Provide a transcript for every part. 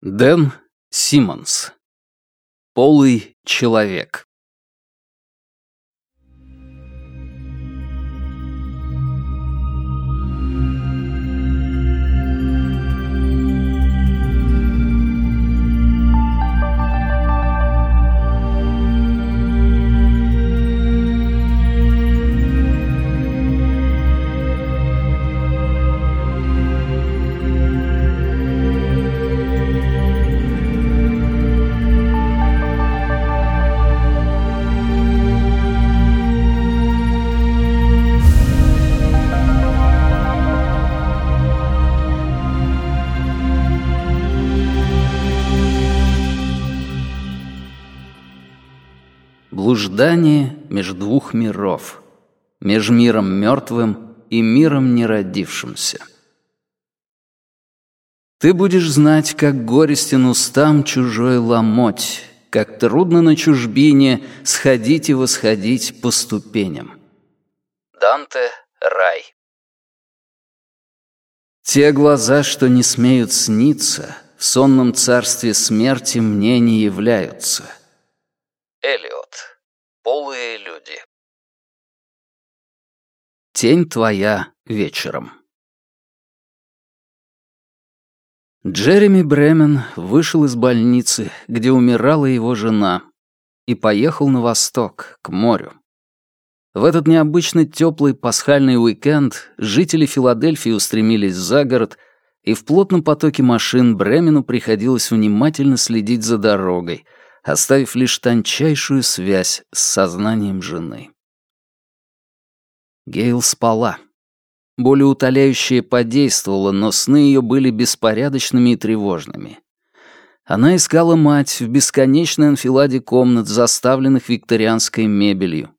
Дэн Симмонс. Полый человек. Блуждание между двух миров. Меж миром мертвым и миром неродившимся. Ты будешь знать, как горестен устам чужой ломоть, как трудно на чужбине сходить и восходить по ступеням. Данте Рай. Те глаза, что не смеют сниться, в сонном царстве смерти мне не являются. Элиот. Полые люди. Тень твоя вечером. Джереми Бремен вышел из больницы, где умирала его жена, и поехал на восток, к морю. В этот необычно теплый пасхальный уикенд жители Филадельфии устремились за город, и в плотном потоке машин Бремену приходилось внимательно следить за дорогой — оставив лишь тончайшую связь с сознанием жены. Гейл спала. Болеутоляющее подействовало, но сны ее были беспорядочными и тревожными. Она искала мать в бесконечной анфиладе комнат, заставленных викторианской мебелью.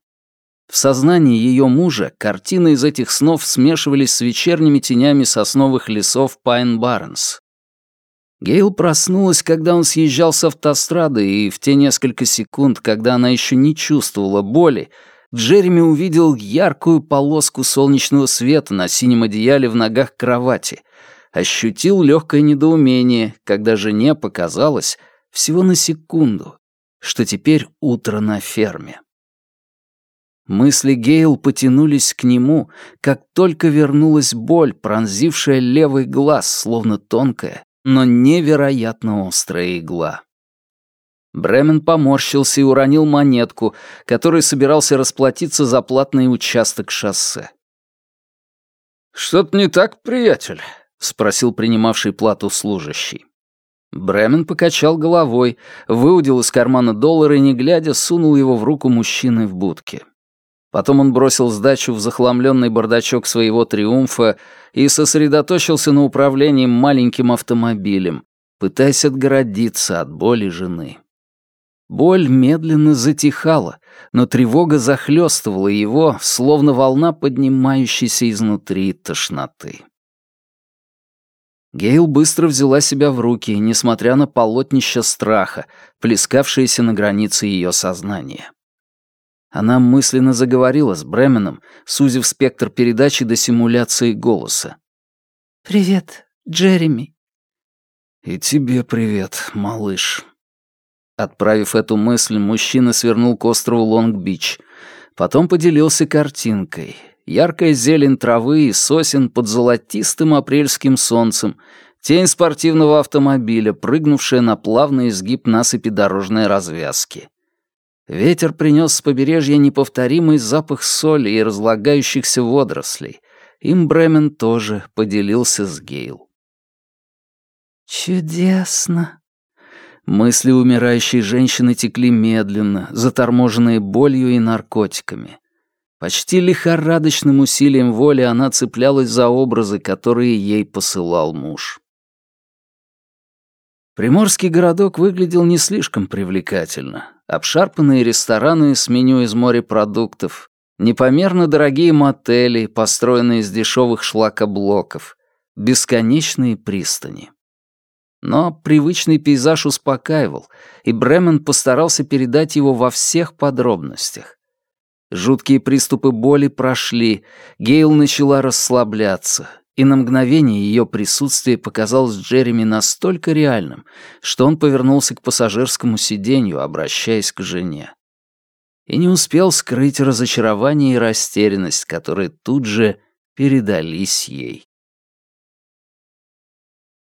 В сознании ее мужа картины из этих снов смешивались с вечерними тенями сосновых лесов Пайн-Барренс. Гейл проснулась, когда он съезжал с автострады, и в те несколько секунд, когда она еще не чувствовала боли, Джереми увидел яркую полоску солнечного света на синем одеяле в ногах кровати, ощутил легкое недоумение, когда жене показалось, всего на секунду, что теперь утро на ферме. Мысли Гейл потянулись к нему, как только вернулась боль, пронзившая левый глаз, словно тонкая, но невероятно острая игла. Бремен поморщился и уронил монетку, которой собирался расплатиться за платный участок шоссе. «Что-то не так, приятель?» — спросил принимавший плату служащий. Бремен покачал головой, выудил из кармана доллар и, не глядя, сунул его в руку мужчины в будке. Потом он бросил сдачу в захламленный бардачок своего «Триумфа» и сосредоточился на управлении маленьким автомобилем, пытаясь отгородиться от боли жены. Боль медленно затихала, но тревога захлестывала его, словно волна поднимающейся изнутри тошноты. Гейл быстро взяла себя в руки, несмотря на полотнище страха, плескавшееся на границе ее сознания. Она мысленно заговорила с Бременом, сузив спектр передачи до симуляции голоса. «Привет, Джереми». «И тебе привет, малыш». Отправив эту мысль, мужчина свернул к острову Лонг-Бич. Потом поделился картинкой. Яркая зелень травы и сосен под золотистым апрельским солнцем, тень спортивного автомобиля, прыгнувшая на плавный изгиб насыпи дорожной развязки. Ветер принес с побережья неповторимый запах соли и разлагающихся водорослей. Им Бремен тоже поделился с Гейл. «Чудесно!» Мысли умирающей женщины текли медленно, заторможенные болью и наркотиками. Почти лихорадочным усилием воли она цеплялась за образы, которые ей посылал муж. Приморский городок выглядел не слишком привлекательно. Обшарпанные рестораны с меню из морепродуктов, непомерно дорогие мотели, построенные из дешевых шлакоблоков, бесконечные пристани. Но привычный пейзаж успокаивал, и Бремен постарался передать его во всех подробностях. Жуткие приступы боли прошли, Гейл начала расслабляться. И на мгновение ее присутствие показалось Джереми настолько реальным, что он повернулся к пассажирскому сиденью, обращаясь к жене. И не успел скрыть разочарование и растерянность, которые тут же передались ей.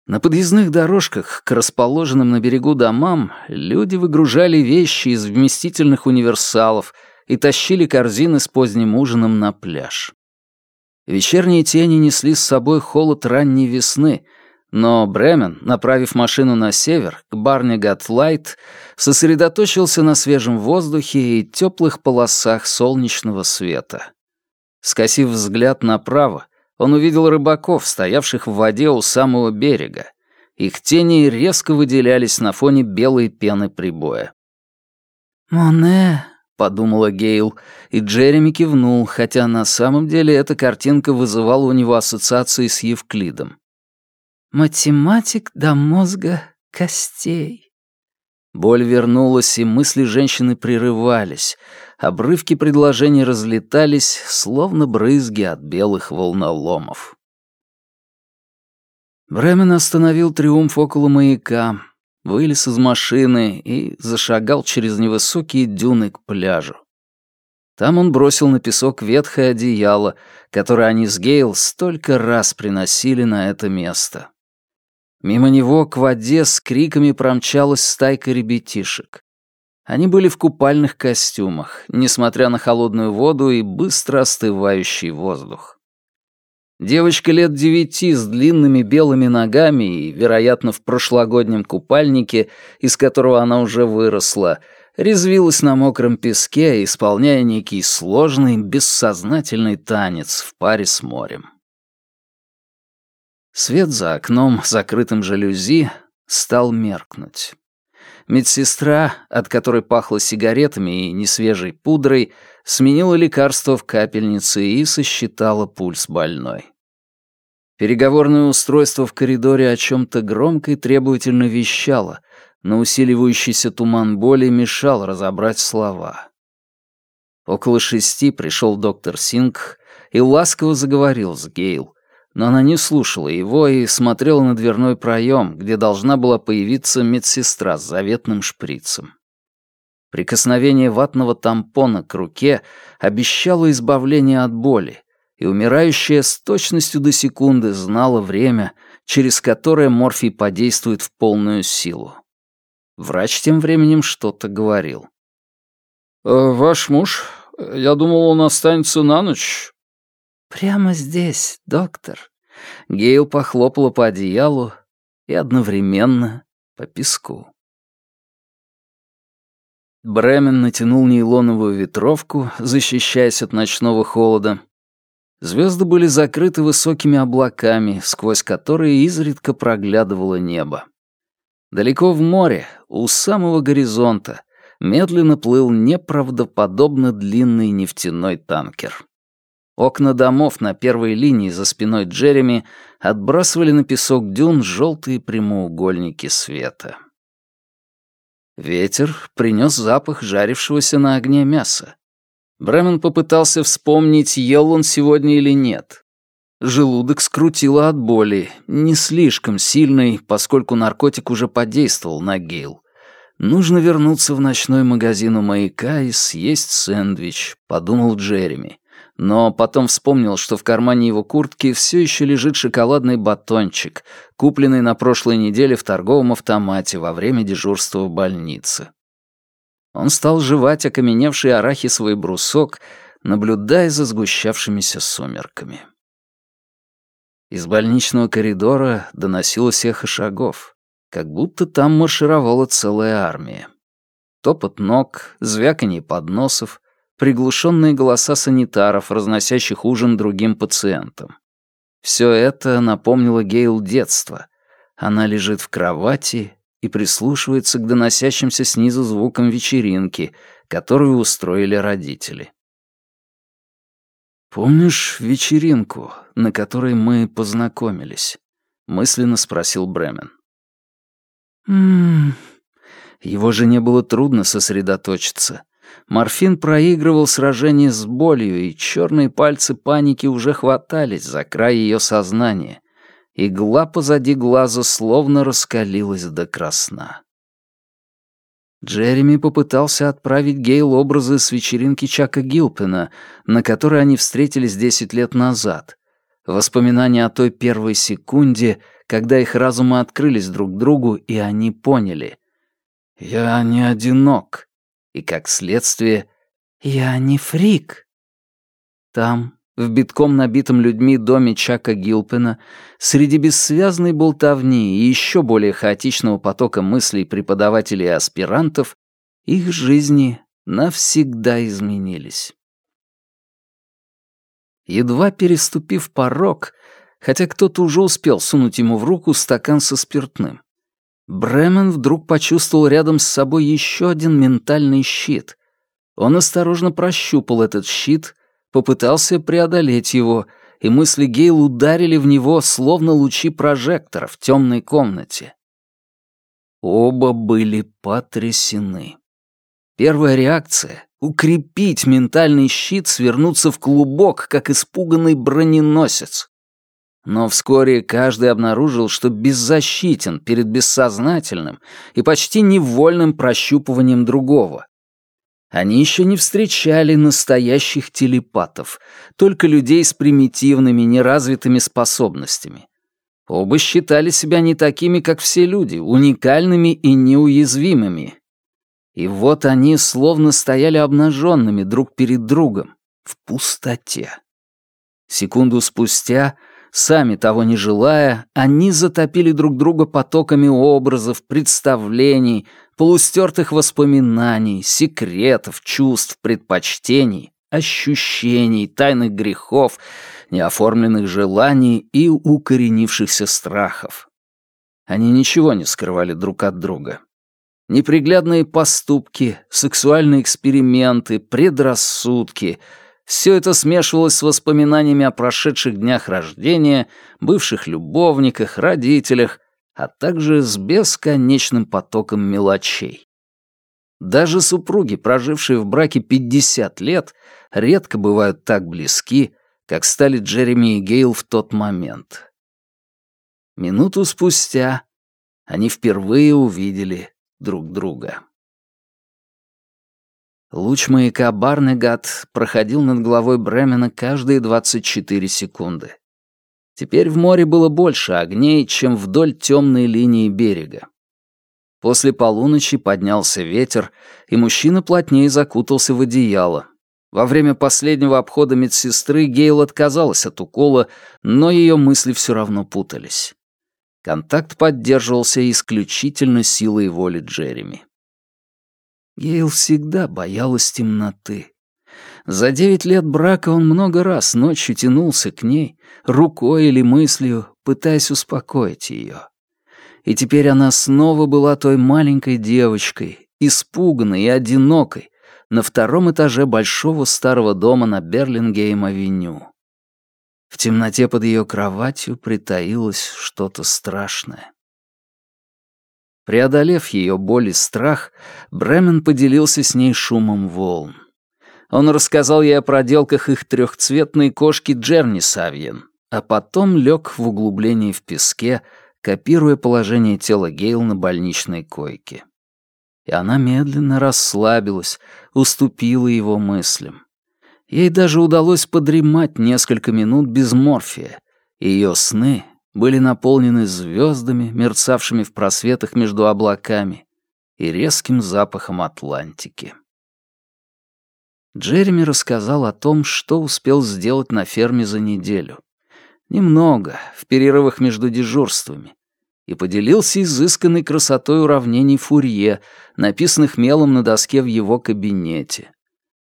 На подъездных дорожках к расположенным на берегу домам люди выгружали вещи из вместительных универсалов и тащили корзины с поздним ужином на пляж. Вечерние тени несли с собой холод ранней весны, но Бремен, направив машину на север, к Барнигат-Лайт, сосредоточился на свежем воздухе и теплых полосах солнечного света. Скосив взгляд направо, он увидел рыбаков, стоявших в воде у самого берега. Их тени резко выделялись на фоне белой пены прибоя. «Моне», — подумала Гейл, и Джереми кивнул, хотя на самом деле эта картинка вызывала у него ассоциации с Евклидом. «Математик до мозга костей». Боль вернулась, и мысли женщины прерывались — обрывки предложений разлетались, словно брызги от белых волноломов. Бремен остановил триумф около маяка, вылез из машины и зашагал через невысокие дюны к пляжу. Там он бросил на песок ветхое одеяло, которое они с Гейл столько раз приносили на это место. Мимо него к воде с криками промчалась стайка ребятишек. Они были в купальных костюмах, несмотря на холодную воду и быстро остывающий воздух. Девочка лет девяти с длинными белыми ногами и, вероятно, в прошлогоднем купальнике, из которого она уже выросла, резвилась на мокром песке, исполняя некий сложный, бессознательный танец в паре с морем. Свет за окном, закрытым жалюзи, стал меркнуть. Медсестра, от которой пахло сигаретами и несвежей пудрой, сменила лекарство в капельнице и сосчитала пульс больной. Переговорное устройство в коридоре о чем-то громко и требовательно вещало, но усиливающийся туман боли мешал разобрать слова. Около шести пришел доктор Синг и ласково заговорил с Гейл, но она не слушала его и смотрела на дверной проем, где должна была появиться медсестра с заветным шприцем. Прикосновение ватного тампона к руке обещало избавление от боли, и умирающая с точностью до секунды знала время, через которое морфий подействует в полную силу. Врач тем временем что-то говорил. «Э, «Ваш муж? Я думал, он останется на ночь. «Прямо здесь, доктор». Гейл похлопала по одеялу и одновременно по песку. Бремен натянул нейлоновую ветровку, защищаясь от ночного холода. Звезды были закрыты высокими облаками, сквозь которые изредка проглядывало небо. Далеко в море, у самого горизонта, медленно плыл неправдоподобно длинный нефтяной танкер. Окна домов на первой линии за спиной Джереми отбрасывали на песок дюн желтые прямоугольники света. Ветер принес запах жарившегося на огне мяса. Бремен попытался вспомнить, ел он сегодня или нет. Желудок скрутило от боли, не слишком сильной, поскольку наркотик уже подействовал на Гейл. «Нужно вернуться в ночной магазин у маяка и съесть сэндвич», — подумал Джереми но потом вспомнил, что в кармане его куртки все еще лежит шоколадный батончик, купленный на прошлой неделе в торговом автомате во время дежурства в больнице. Он стал жевать окаменевший арахисовый брусок, наблюдая за сгущавшимися сумерками. Из больничного коридора доносилось эхо шагов, как будто там маршировала целая армия. Топот ног, звяканье подносов — приглушенные голоса санитаров, разносящих ужин другим пациентам. Все это напомнило Гейл детство. Она лежит в кровати и прислушивается к доносящимся снизу звукам вечеринки, которую устроили родители. «Помнишь вечеринку, на которой мы познакомились?» — мысленно спросил Бремен. «М-м-м...» Его жене было трудно сосредоточиться. Морфин проигрывал сражение с болью, и черные пальцы паники уже хватались за край ее сознания. Игла позади глаза словно раскалилась до красна. Джереми попытался отправить Гейл образы с вечеринки Чака Гилпена, на которой они встретились десять лет назад. Воспоминания о той первой секунде, когда их разумы открылись друг другу, и они поняли. «Я не одинок», и, как следствие, «Я не фрик». Там, в битком набитом людьми доме Чака Гилпена, среди бессвязной болтовни и еще более хаотичного потока мыслей преподавателей и аспирантов, их жизни навсегда изменились. Едва переступив порог, хотя кто-то уже успел сунуть ему в руку стакан со спиртным, Бремен вдруг почувствовал рядом с собой еще один ментальный щит. Он осторожно прощупал этот щит, попытался преодолеть его, и мысли Гейл ударили в него, словно лучи прожектора в темной комнате. Оба были потрясены. Первая реакция — укрепить ментальный щит, свернуться в клубок, как испуганный броненосец. Но вскоре каждый обнаружил, что беззащитен перед бессознательным и почти невольным прощупыванием другого. Они еще не встречали настоящих телепатов, только людей с примитивными, неразвитыми способностями. Оба считали себя не такими, как все люди, уникальными и неуязвимыми. И вот они словно стояли обнаженными друг перед другом, в пустоте. Секунду спустя Сами того не желая, они затопили друг друга потоками образов, представлений, полустертых воспоминаний, секретов, чувств, предпочтений, ощущений, тайных грехов, неоформленных желаний и укоренившихся страхов. Они ничего не скрывали друг от друга. Неприглядные поступки, сексуальные эксперименты, предрассудки — все это смешивалось с воспоминаниями о прошедших днях рождения, бывших любовниках, родителях, а также с бесконечным потоком мелочей. Даже супруги, прожившие в браке 50 лет, редко бывают так близки, как стали Джереми и Гейл в тот момент. Минуту спустя они впервые увидели друг друга. Луч маяка Барнегат проходил над головой Бремена каждые 24 секунды. Теперь в море было больше огней, чем вдоль темной линии берега. После полуночи поднялся ветер, и мужчина плотнее закутался в одеяло. Во время последнего обхода медсестры Гейл отказалась от укола, но ее мысли все равно путались. Контакт поддерживался исключительно силой воли Джереми. Гейл всегда боялась темноты. За девять лет брака он много раз ночью тянулся к ней, рукой или мыслью, пытаясь успокоить ее. И теперь она снова была той маленькой девочкой, испуганной и одинокой, на втором этаже большого старого дома на Берлингейм-авеню. В темноте под ее кроватью притаилось что-то страшное. Преодолев ее боль и страх, Бремен поделился с ней шумом волн. Он рассказал ей о проделках их трехцветной кошки Джерни Савьен, а потом лег в углубление в песке, копируя положение тела Гейл на больничной койке. И она медленно расслабилась, уступила его мыслям. Ей даже удалось подремать несколько минут без морфия, и ее сны были наполнены звездами, мерцавшими в просветах между облаками, и резким запахом Атлантики. Джереми рассказал о том, что успел сделать на ферме за неделю. Немного, в перерывах между дежурствами. И поделился изысканной красотой уравнений Фурье, написанных мелом на доске в его кабинете.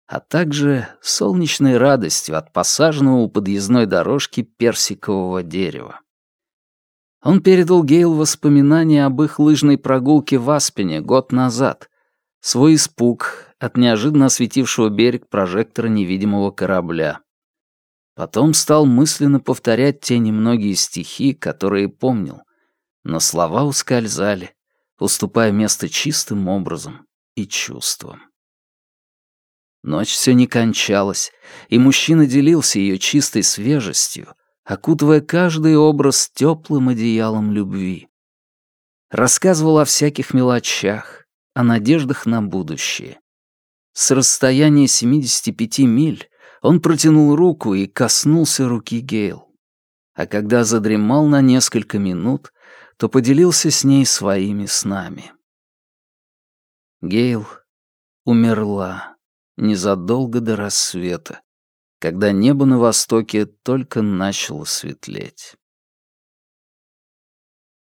А также солнечной радостью от посаженного у подъездной дорожки персикового дерева. Он передал Гейл воспоминания об их лыжной прогулке в Аспене год назад, свой испуг от неожиданно осветившего берег прожектора невидимого корабля. Потом стал мысленно повторять те немногие стихи, которые помнил, но слова ускользали, уступая место чистым образом и чувствам. Ночь все не кончалась, и мужчина делился ее чистой свежестью, окутывая каждый образ теплым одеялом любви. Рассказывал о всяких мелочах, о надеждах на будущее. С расстояния 75 миль он протянул руку и коснулся руки Гейл. А когда задремал на несколько минут, то поделился с ней своими снами. Гейл умерла незадолго до рассвета, когда небо на востоке только начало светлеть.